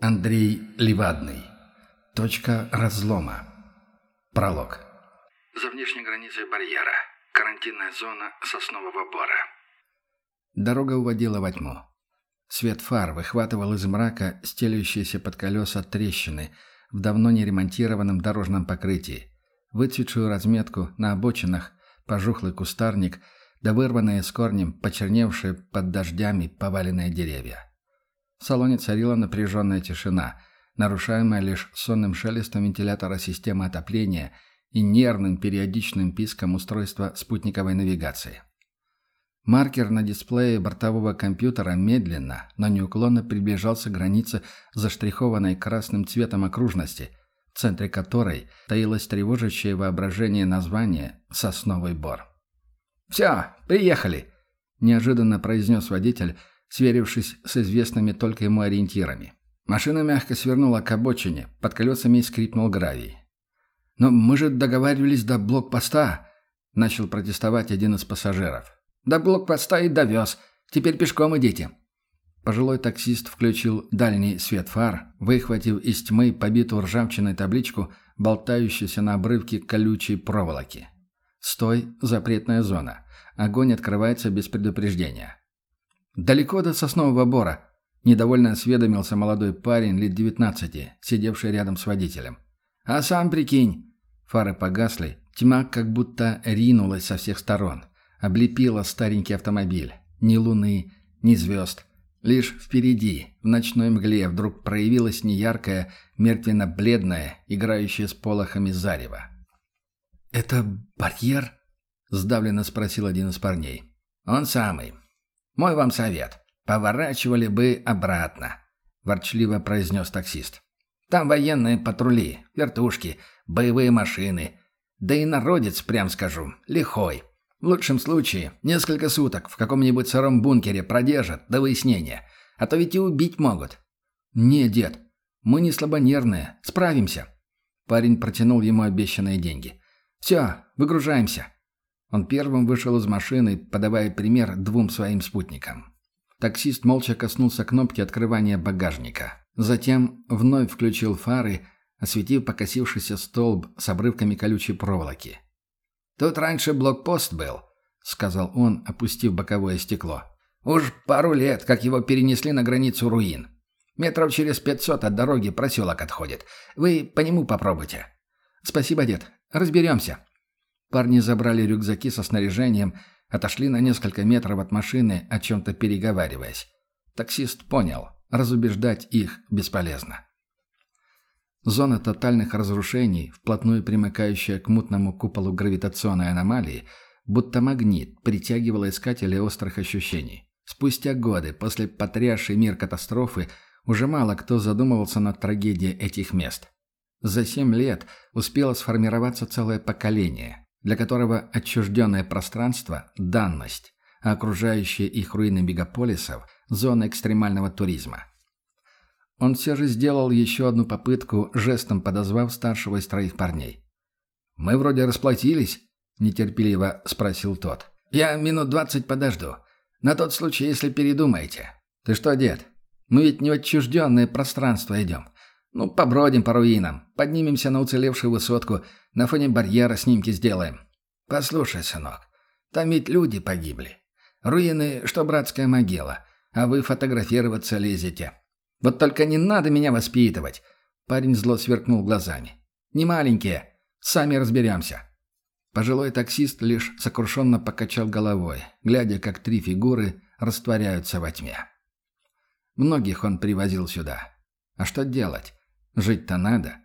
Андрей Левадный. Точка разлома. Пролог. За внешней границей барьера. Карантинная зона соснового бора. Дорога уводила во тьму. Свет фар выхватывал из мрака стелющиеся под колеса трещины в давно не ремонтированном дорожном покрытии, выцветшую разметку на обочинах, пожухлый кустарник, да вырванные с корнем, почерневшие под дождями поваленные деревья. В салоне царила напряженная тишина, нарушаемая лишь сонным шелестом вентилятора системы отопления и нервным периодичным писком устройства спутниковой навигации. Маркер на дисплее бортового компьютера медленно, но неуклонно приближался к границе заштрихованной красным цветом окружности, в центре которой таилось тревожащее воображение название «Сосновый бор». «Все, приехали!» – неожиданно произнес водитель, сверившись с известными только ему ориентирами. Машина мягко свернула к обочине, под колесами скрипнул гравий. «Но мы же договаривались до блокпоста!» – начал протестовать один из пассажиров. «До блокпоста и довез. Теперь пешком идите». Пожилой таксист включил дальний свет фар, выхватив из тьмы побитую ржавчиной табличку, болтающуюся на обрывке колючей проволоки. «Стой, запретная зона. Огонь открывается без предупреждения». «Далеко до соснового бора», – недовольно осведомился молодой парень лет девятнадцати, сидевший рядом с водителем. «А сам прикинь». Фары погасли, тьма как будто ринулась со всех сторон, облепила старенький автомобиль. Ни луны, ни звезд. Лишь впереди, в ночной мгле, вдруг проявилась неяркая, мертвенно-бледная, играющая с полохами зарева. «Это барьер?» – сдавленно спросил один из парней. «Он самый. Мой вам совет. Поворачивали бы обратно», – ворчливо произнес таксист. «Там военные патрули, вертушки, боевые машины. Да и народец, прям скажу, лихой. В лучшем случае, несколько суток в каком-нибудь сыром бункере продержат до выяснения. А то ведь и убить могут». «Не, дед, мы не слабонервные, справимся». Парень протянул ему обещанные деньги. «Все, выгружаемся». Он первым вышел из машины, подавая пример двум своим спутникам. Таксист молча коснулся кнопки открывания багажника. Затем вновь включил фары, осветив покосившийся столб с обрывками колючей проволоки. «Тут раньше блокпост был», — сказал он, опустив боковое стекло. «Уж пару лет, как его перенесли на границу руин. Метров через пятьсот от дороги проселок отходит. Вы по нему попробуйте». «Спасибо, дед. Разберемся». Парни забрали рюкзаки со снаряжением, отошли на несколько метров от машины, о чем-то переговариваясь. Таксист понял, разубеждать их бесполезно. Зона тотальных разрушений, вплотную примыкающая к мутному куполу гравитационной аномалии, будто магнит, притягивала искателей острых ощущений. Спустя годы, после потрясшей мир катастрофы, уже мало кто задумывался над трагедией этих мест. За семь лет успело сформироваться целое поколение, для которого отчужденное пространство – данность, а окружающие их руины мегаполисов – зона экстремального туризма. Он все же сделал еще одну попытку, жестом подозвав старшего из троих парней. «Мы вроде расплатились?» – нетерпеливо спросил тот. «Я минут двадцать подожду. На тот случай, если передумаете. Ты что, дед? Мы ведь не в отчужденное пространство идем. Ну, побродим по руинам, поднимемся на уцелевшую высотку, на фоне барьера снимки сделаем. Послушай, сынок, там ведь люди погибли. Руины, что братская могила, а вы фотографироваться лезете. Вот только не надо меня воспитывать. Парень зло сверкнул глазами. Не маленькие, сами разберемся. Пожилой таксист лишь сокрушенно покачал головой, глядя, как три фигуры растворяются во тьме. Многих он привозил сюда. А что делать? Жить-то надо.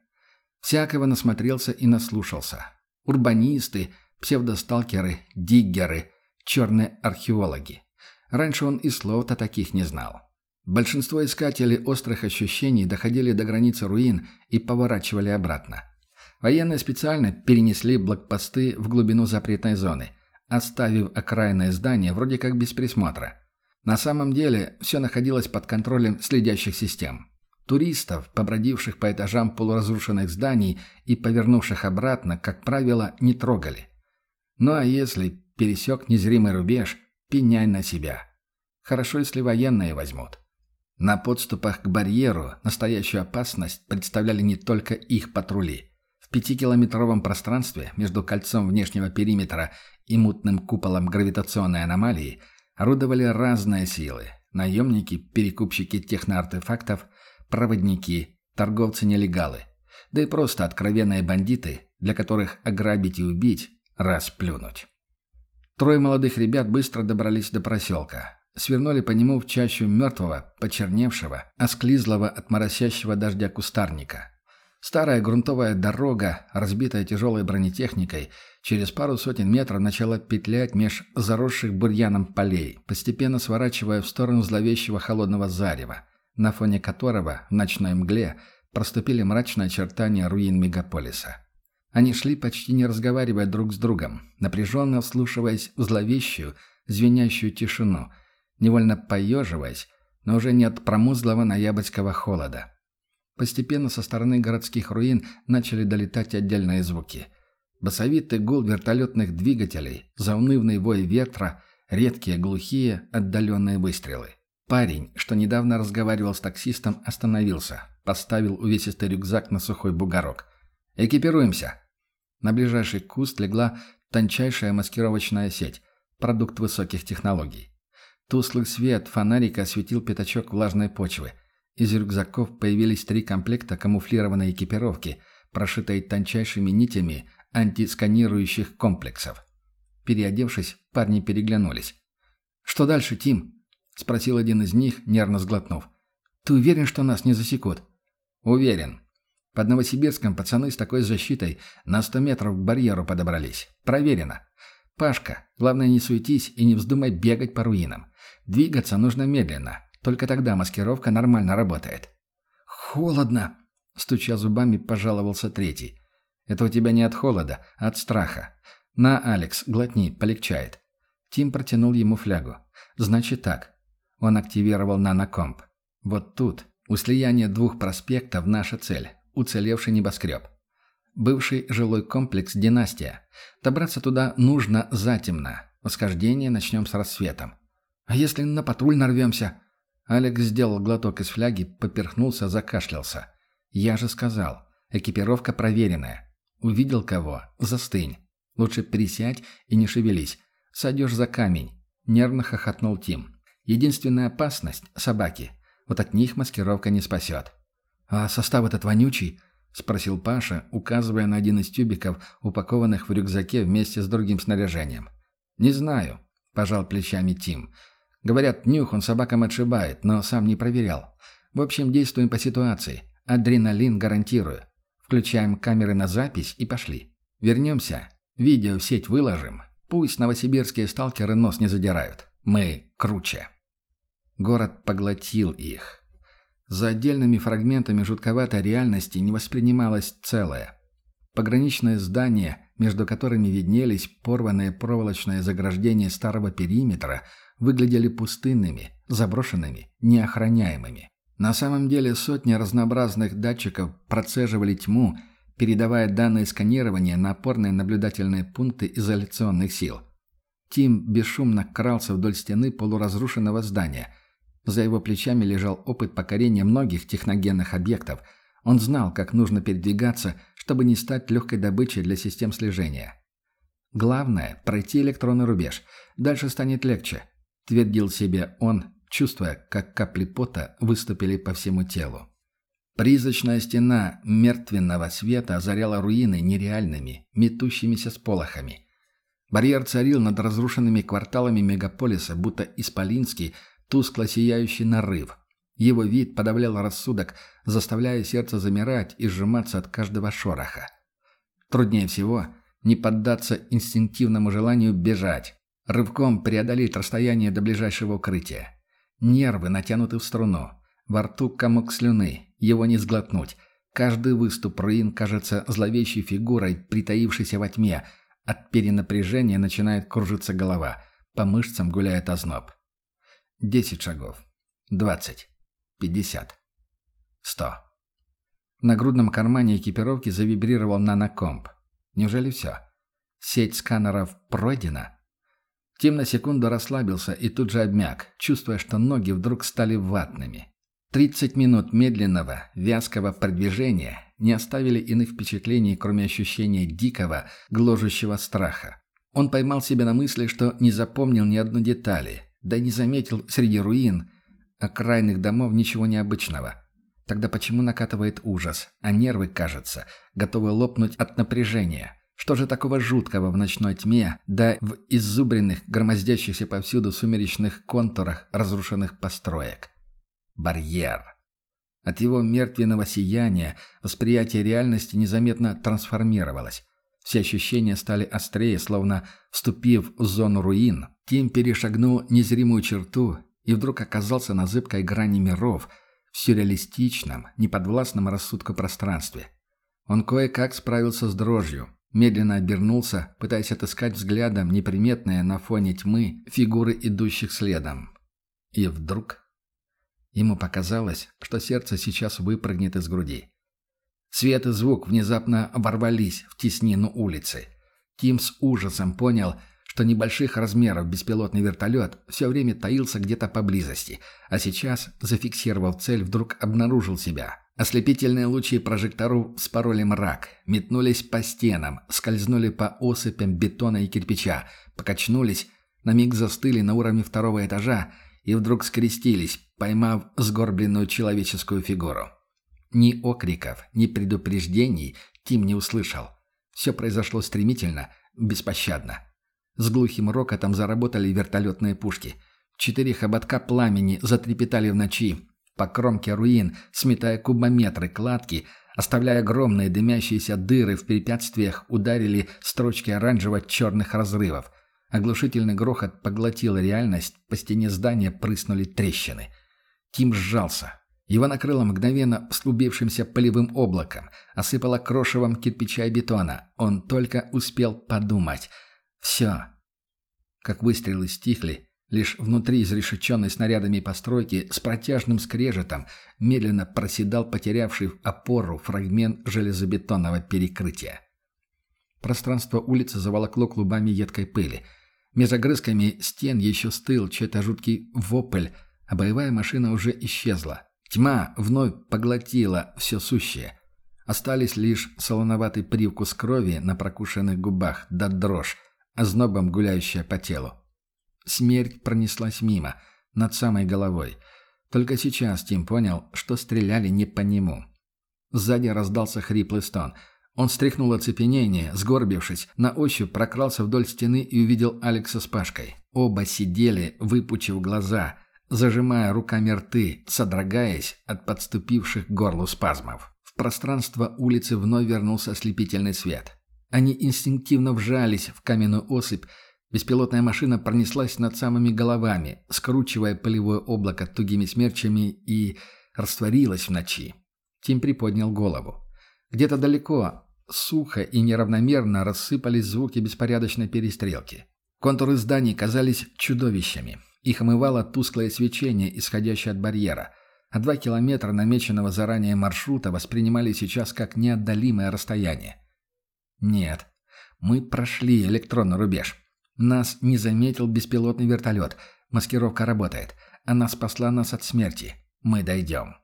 Всякого насмотрелся и наслушался. Урбанисты, псевдосталкеры, диггеры, черные археологи. Раньше он и слов-то таких не знал. Большинство искателей острых ощущений доходили до границы руин и поворачивали обратно. Военные специально перенесли блокпосты в глубину запретной зоны, оставив окраинное здание вроде как без присмотра. На самом деле все находилось под контролем следящих систем. Туристов, побродивших по этажам полуразрушенных зданий и повернувших обратно, как правило, не трогали. Ну а если пересек незримый рубеж, пеняй на себя. Хорошо, если военные возьмут. На подступах к барьеру настоящую опасность представляли не только их патрули. В пятикилометровом пространстве между кольцом внешнего периметра и мутным куполом гравитационной аномалии орудовали разные силы. Наемники, перекупщики техноартефактов, проводники, торговцы-нелегалы. Да и просто откровенные бандиты, для которых ограбить и убить – расплюнуть. Трое молодых ребят быстро добрались до проселка. Свернули по нему в чащу мертвого, почерневшего, осклизлого от моросящего дождя кустарника. Старая грунтовая дорога, разбитая тяжелой бронетехникой, через пару сотен метров начала петлять меж заросших бурьяном полей, постепенно сворачивая в сторону зловещего холодного зарева, на фоне которого в ночной мгле проступили мрачные очертания руин мегаполиса. Они шли, почти не разговаривая друг с другом, напряженно вслушиваясь в зловещую, звенящую тишину, невольно поеживаясь, но уже не от промозглого ноябрьского холода. Постепенно со стороны городских руин начали долетать отдельные звуки. Басовитый гул вертолетных двигателей, заунывный вой ветра, редкие глухие отдаленные выстрелы. Парень, что недавно разговаривал с таксистом, остановился, поставил увесистый рюкзак на сухой бугорок. «Экипируемся!» На ближайший куст легла тончайшая маскировочная сеть, продукт высоких технологий. Тусклый свет фонарика осветил пятачок влажной почвы. Из рюкзаков появились три комплекта камуфлированной экипировки, прошитой тончайшими нитями антисканирующих комплексов. Переодевшись, парни переглянулись. «Что дальше, Тим?» — спросил один из них, нервно сглотнув. «Ты уверен, что нас не засекут?» «Уверен. Под Новосибирском пацаны с такой защитой на сто метров к барьеру подобрались. Проверено. Пашка, главное не суетись и не вздумай бегать по руинам. Двигаться нужно медленно. Только тогда маскировка нормально работает. «Холодно!» — стуча зубами, пожаловался третий. «Это у тебя не от холода, а от страха. На, Алекс, глотни, полегчает». Тим протянул ему флягу. «Значит так». Он активировал нанокомп. «Вот тут, у слияния двух проспектов, наша цель уцелевший небоскреб. Бывший жилой комплекс «Династия». Добраться туда нужно затемно. Восхождение начнем с рассветом. А если на патруль нарвемся? Алекс сделал глоток из фляги, поперхнулся, закашлялся. Я же сказал, экипировка проверенная. Увидел кого? Застынь. Лучше присядь и не шевелись. Сойдешь за камень. Нервно хохотнул Тим. Единственная опасность — собаки. Вот от них маскировка не спасет. «А состав этот вонючий?» — спросил Паша, указывая на один из тюбиков, упакованных в рюкзаке вместе с другим снаряжением. «Не знаю», — пожал плечами Тим. «Говорят, нюх он собакам отшибает, но сам не проверял. В общем, действуем по ситуации. Адреналин гарантирую. Включаем камеры на запись и пошли. Вернемся. Видео в сеть выложим. Пусть новосибирские сталкеры нос не задирают. Мы круче». Город поглотил их. За отдельными фрагментами жутковатой реальности не воспринималось целое. Пограничные здания, между которыми виднелись порванные проволочные заграждения старого периметра, выглядели пустынными, заброшенными, неохраняемыми. На самом деле сотни разнообразных датчиков процеживали тьму, передавая данные сканирования на опорные наблюдательные пункты изоляционных сил. Тим бесшумно крался вдоль стены полуразрушенного здания – за его плечами лежал опыт покорения многих техногенных объектов. Он знал, как нужно передвигаться, чтобы не стать легкой добычей для систем слежения. «Главное – пройти электронный рубеж. Дальше станет легче», – твердил себе он, чувствуя, как капли пота выступили по всему телу. Призрачная стена мертвенного света озаряла руины нереальными, метущимися сполохами. Барьер царил над разрушенными кварталами мегаполиса, будто исполинский – тускло сияющий нарыв. Его вид подавлял рассудок, заставляя сердце замирать и сжиматься от каждого шороха. Труднее всего не поддаться инстинктивному желанию бежать, рывком преодолеть расстояние до ближайшего укрытия. Нервы натянуты в струну. Во рту комок слюны. Его не сглотнуть. Каждый выступ руин кажется зловещей фигурой, притаившейся во тьме. От перенапряжения начинает кружиться голова. По мышцам гуляет озноб. Десять шагов. Двадцать. Пятьдесят. Сто. В нагрудном кармане экипировки завибрировал нанокомп. Неужели все? Сеть сканеров пройдена? Тим на секунду расслабился и тут же обмяк, чувствуя, что ноги вдруг стали ватными. Тридцать минут медленного, вязкого продвижения не оставили иных впечатлений, кроме ощущения дикого, гложущего страха. Он поймал себя на мысли, что не запомнил ни одной детали, да не заметил среди руин окраинных домов ничего необычного. Тогда почему накатывает ужас, а нервы, кажется, готовы лопнуть от напряжения? Что же такого жуткого в ночной тьме, да в иззубренных, громоздящихся повсюду сумеречных контурах разрушенных построек? Барьер. От его мертвенного сияния восприятие реальности незаметно трансформировалось. Все ощущения стали острее, словно вступив в зону руин. Тим перешагнул незримую черту и вдруг оказался на зыбкой грани миров – в сюрреалистичном, неподвластном рассудку пространстве. Он кое-как справился с дрожью, медленно обернулся, пытаясь отыскать взглядом неприметные на фоне тьмы фигуры идущих следом. И вдруг... Ему показалось, что сердце сейчас выпрыгнет из груди. Свет и звук внезапно ворвались в теснину улицы. Тим с ужасом понял, что небольших размеров беспилотный вертолет все время таился где-то поблизости, а сейчас, зафиксировав цель, вдруг обнаружил себя. Ослепительные лучи прожекторов спороли мрак, метнулись по стенам, скользнули по осыпям бетона и кирпича, покачнулись, на миг застыли на уровне второго этажа и вдруг скрестились, поймав сгорбленную человеческую фигуру. Ни окриков, ни предупреждений Тим не услышал. Все произошло стремительно, беспощадно. С глухим рокотом заработали вертолетные пушки. Четыре хоботка пламени затрепетали в ночи. По кромке руин, сметая кубометры кладки, оставляя огромные дымящиеся дыры в препятствиях, ударили строчки оранжево-черных разрывов. Оглушительный грохот поглотил реальность, по стене здания прыснули трещины. Тим сжался. Его накрыло мгновенно вслубившимся полевым облаком, осыпало крошевом кирпича и бетона. Он только успел подумать — все. Как выстрелы стихли, лишь внутри изрешеченной снарядами постройки с протяжным скрежетом медленно проседал потерявший опору фрагмент железобетонного перекрытия. Пространство улицы заволокло клубами едкой пыли. Между огрызками стен еще стыл чей-то жуткий вопль, а боевая машина уже исчезла. Тьма вновь поглотила все сущее. Остались лишь солоноватый привкус крови на прокушенных губах да дрожь, ознобом гуляющая по телу. Смерть пронеслась мимо, над самой головой. Только сейчас Тим понял, что стреляли не по нему. Сзади раздался хриплый стон. Он стряхнул оцепенение, сгорбившись, на ощупь прокрался вдоль стены и увидел Алекса с Пашкой. Оба сидели, выпучив глаза, зажимая руками рты, содрогаясь от подступивших к горлу спазмов. В пространство улицы вновь вернулся ослепительный свет. Они инстинктивно вжались в каменную осыпь. Беспилотная машина пронеслась над самыми головами, скручивая полевое облако тугими смерчами и растворилась в ночи. Тим приподнял голову. Где-то далеко, сухо и неравномерно рассыпались звуки беспорядочной перестрелки. Контуры зданий казались чудовищами. Их омывало тусклое свечение, исходящее от барьера. А два километра намеченного заранее маршрута воспринимали сейчас как неотдалимое расстояние. Нет. Мы прошли электронный рубеж. Нас не заметил беспилотный вертолет. Маскировка работает. Она спасла нас от смерти. Мы дойдем.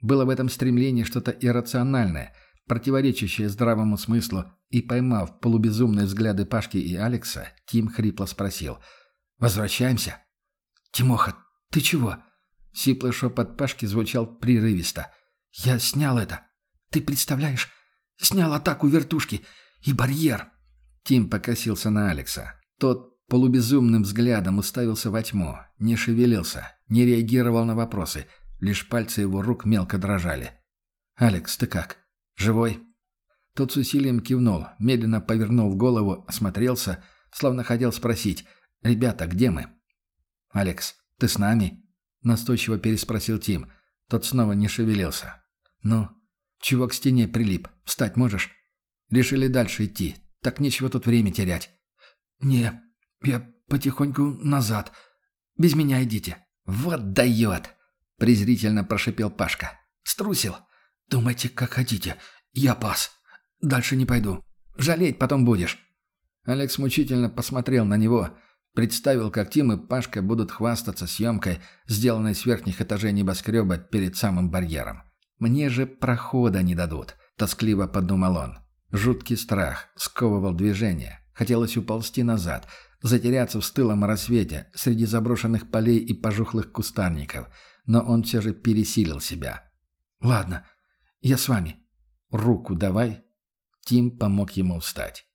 Было в этом стремлении что-то иррациональное, противоречащее здравому смыслу, и, поймав полубезумные взгляды Пашки и Алекса, Тим хрипло спросил. «Возвращаемся?» «Тимоха, ты чего?» Сиплый шепот Пашки звучал прерывисто. «Я снял это. Ты представляешь, Снял атаку вертушки и барьер. Тим покосился на Алекса. Тот полубезумным взглядом уставился во тьму, не шевелился, не реагировал на вопросы, лишь пальцы его рук мелко дрожали. «Алекс, ты как? Живой?» Тот с усилием кивнул, медленно повернул голову, осмотрелся, словно хотел спросить «Ребята, где мы?» «Алекс, ты с нами?» Настойчиво переспросил Тим. Тот снова не шевелился. «Ну, чего к стене прилип? Встать можешь?» «Решили дальше идти. Так нечего тут время терять». «Не, я потихоньку назад. Без меня идите». «Вот дает!» — презрительно прошипел Пашка. «Струсил. Думайте, как хотите. Я пас. Дальше не пойду. Жалеть потом будешь». Алекс мучительно посмотрел на него, представил, как Тим и Пашка будут хвастаться съемкой, сделанной с верхних этажей небоскреба перед самым барьером. «Мне же прохода не дадут», — тоскливо подумал он. Жуткий страх сковывал движение. Хотелось уползти назад, затеряться в стылом рассвете среди заброшенных полей и пожухлых кустарников, но он все же пересилил себя. «Ладно, я с вами. Руку давай». Тим помог ему встать.